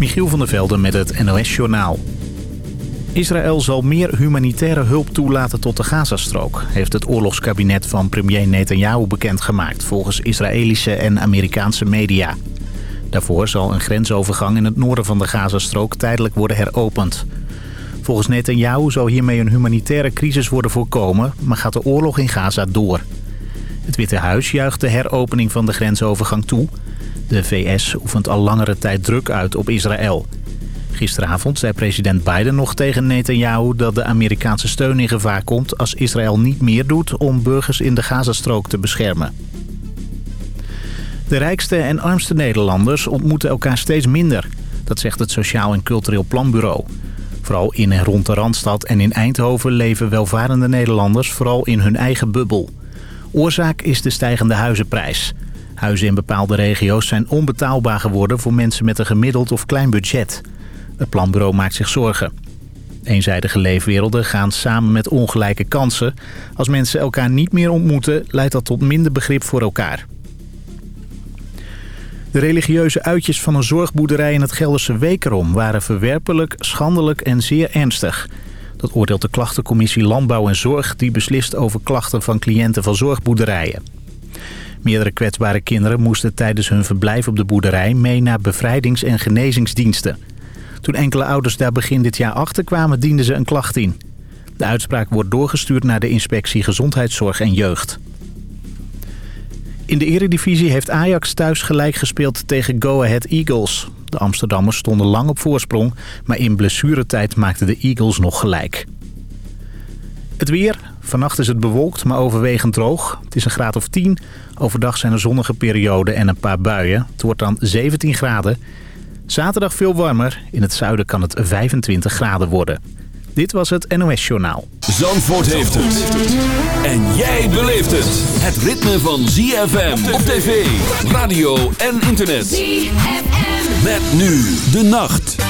Michiel van der Velde met het NOS-journaal. Israël zal meer humanitaire hulp toelaten tot de Gazastrook... heeft het oorlogskabinet van premier Netanyahu bekendgemaakt... volgens Israëlische en Amerikaanse media. Daarvoor zal een grensovergang in het noorden van de Gazastrook tijdelijk worden heropend. Volgens Netanyahu zou hiermee een humanitaire crisis worden voorkomen... maar gaat de oorlog in Gaza door. Het Witte Huis juicht de heropening van de grensovergang toe... De VS oefent al langere tijd druk uit op Israël. Gisteravond zei president Biden nog tegen Netanyahu dat de Amerikaanse steun in gevaar komt... als Israël niet meer doet om burgers in de Gazastrook te beschermen. De rijkste en armste Nederlanders ontmoeten elkaar steeds minder. Dat zegt het Sociaal en Cultureel Planbureau. Vooral in en rond de Randstad en in Eindhoven leven welvarende Nederlanders vooral in hun eigen bubbel. Oorzaak is de stijgende huizenprijs... Huizen in bepaalde regio's zijn onbetaalbaar geworden voor mensen met een gemiddeld of klein budget. Het planbureau maakt zich zorgen. Eenzijdige leefwerelden gaan samen met ongelijke kansen. Als mensen elkaar niet meer ontmoeten, leidt dat tot minder begrip voor elkaar. De religieuze uitjes van een zorgboerderij in het Gelderse Wekerom... waren verwerpelijk, schandelijk en zeer ernstig. Dat oordeelt de klachtencommissie Landbouw en Zorg... die beslist over klachten van cliënten van zorgboerderijen. Meerdere kwetsbare kinderen moesten tijdens hun verblijf op de boerderij mee naar bevrijdings- en genezingsdiensten. Toen enkele ouders daar begin dit jaar achterkwamen, dienden ze een klacht in. De uitspraak wordt doorgestuurd naar de inspectie Gezondheidszorg en Jeugd. In de eredivisie heeft Ajax thuis gelijk gespeeld tegen Go Ahead Eagles. De Amsterdammers stonden lang op voorsprong, maar in blessuretijd maakten de Eagles nog gelijk. Het weer. Vannacht is het bewolkt, maar overwegend droog. Het is een graad of 10. Overdag zijn er zonnige perioden en een paar buien. Het wordt dan 17 graden. Zaterdag veel warmer. In het zuiden kan het 25 graden worden. Dit was het NOS Journaal. Zandvoort heeft het. En jij beleeft het. Het ritme van ZFM op tv, radio en internet. ZFM. Met nu de nacht.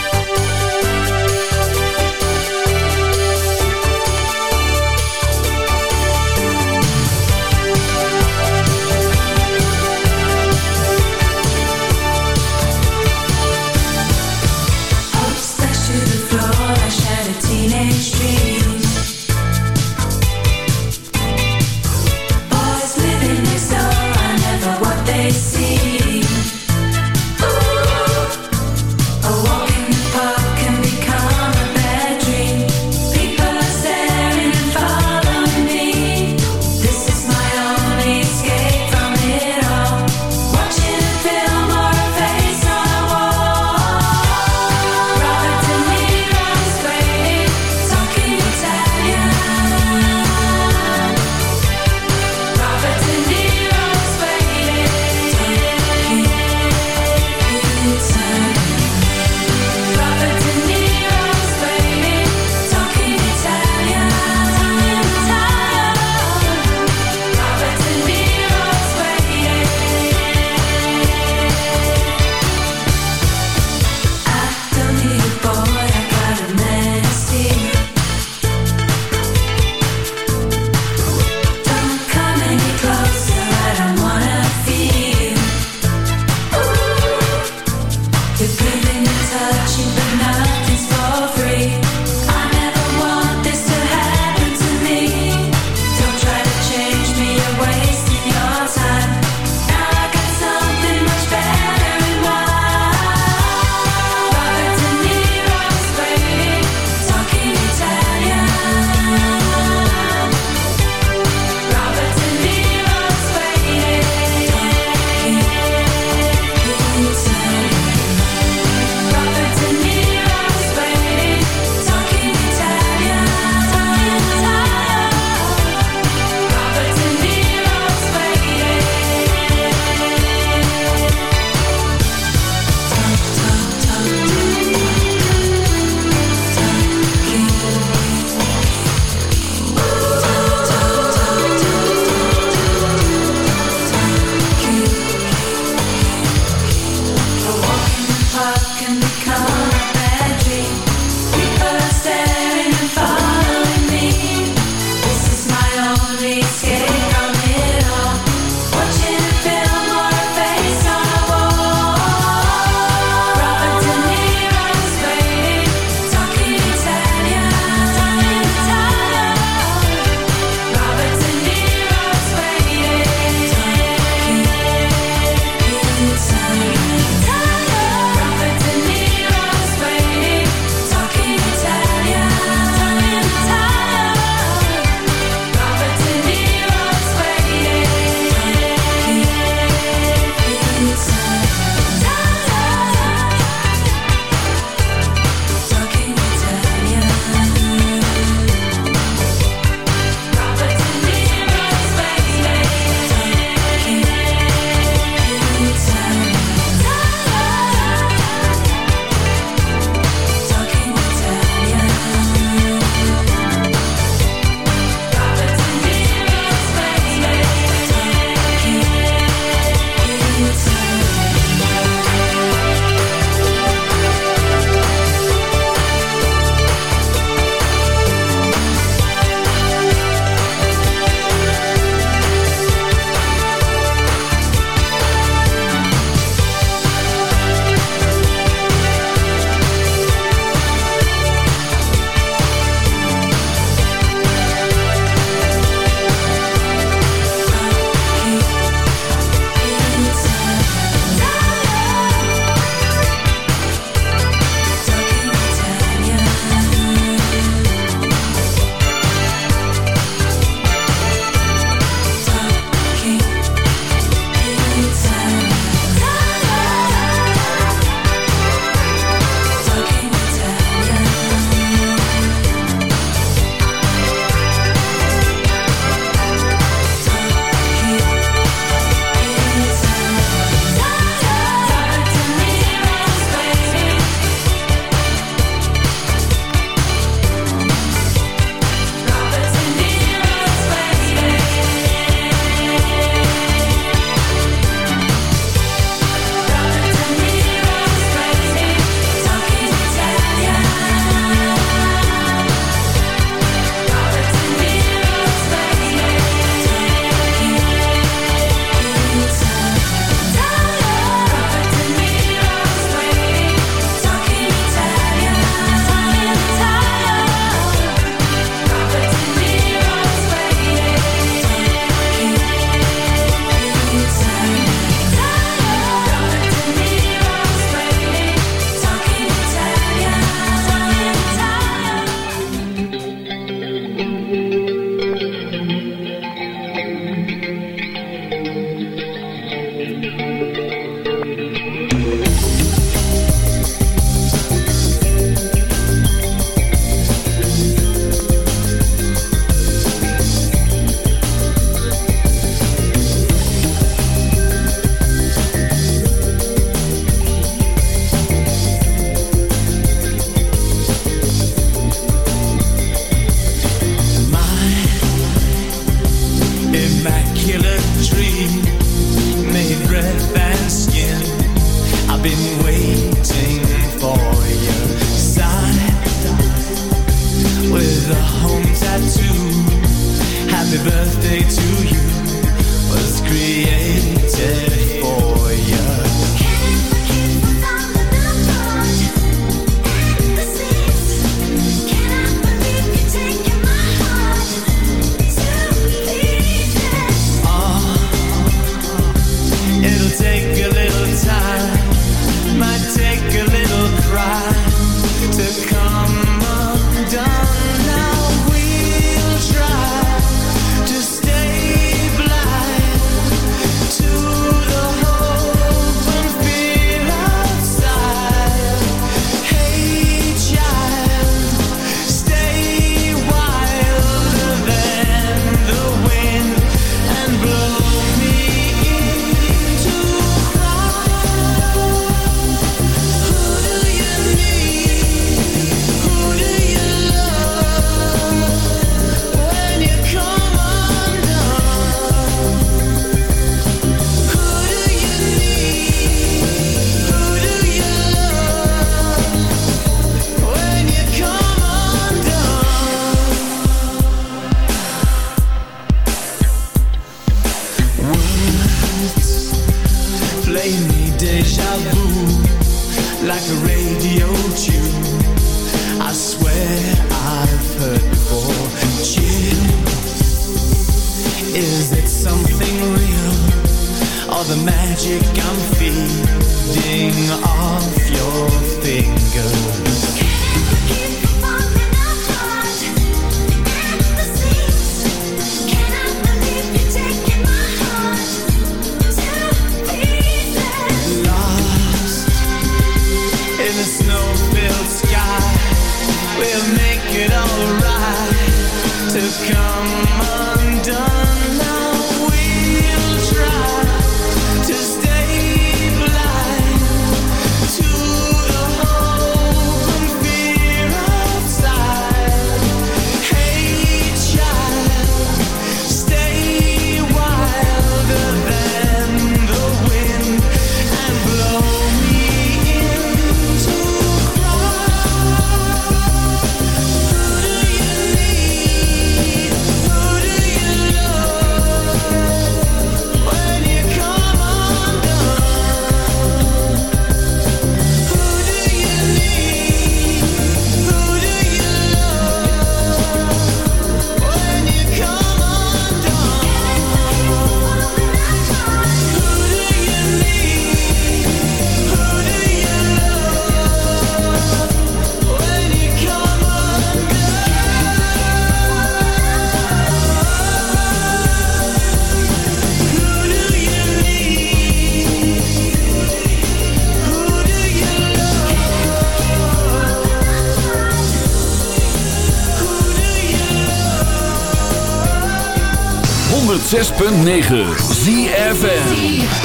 106.9 ZFN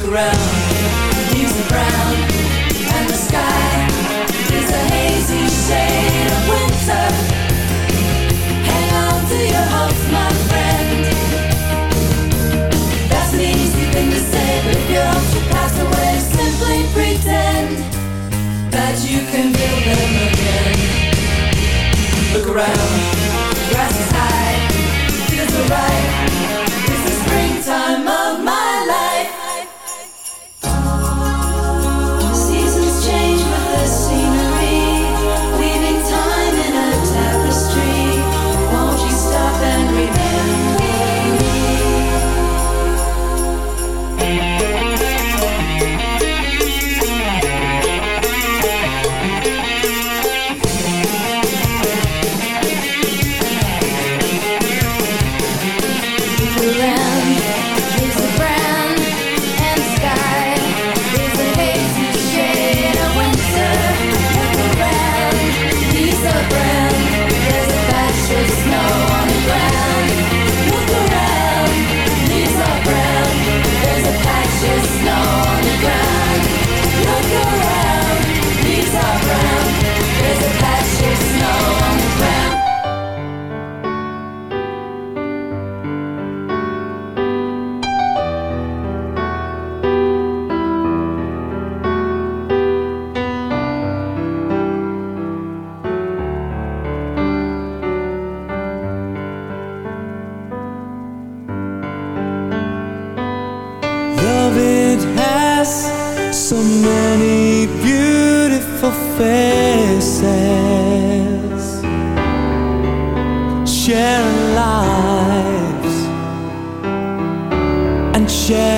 the brown and the sky is a hazy shade of winter. Hang on to your hopes my friend. That's an easy thing to say but if your hopes should pass away simply pretend that you can build them again. Look around. Sharing lives and sharing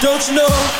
Don't you know?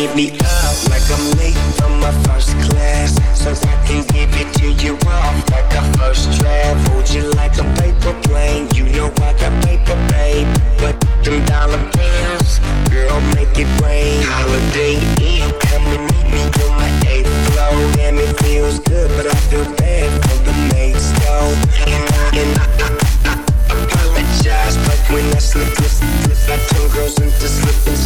give me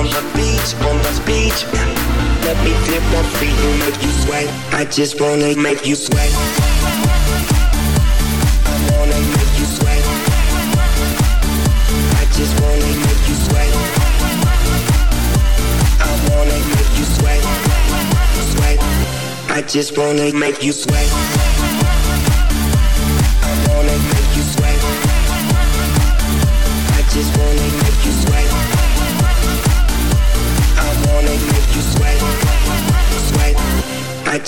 on the beach, on the beach. Let me flip my feet and make you sweat. I just wanna make you sweat. I wanna make you sweat. I just wanna make you sweat. I wanna make you sweat. Sweat. I just wanna make you sweat.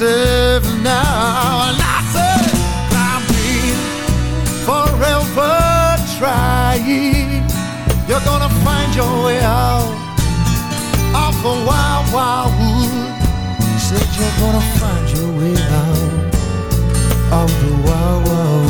Deserve now. And I say, I've been forever trying you're gonna find your way out of the wild, wild wood. Said you're gonna find your way out of the wild, wild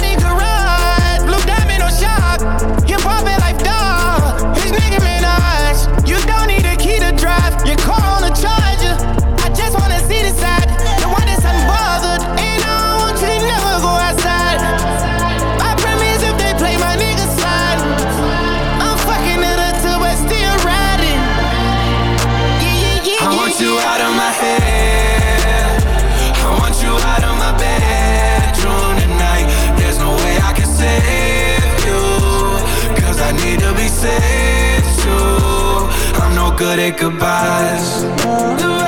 At goodbyes.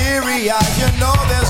Teary eyes. You know there's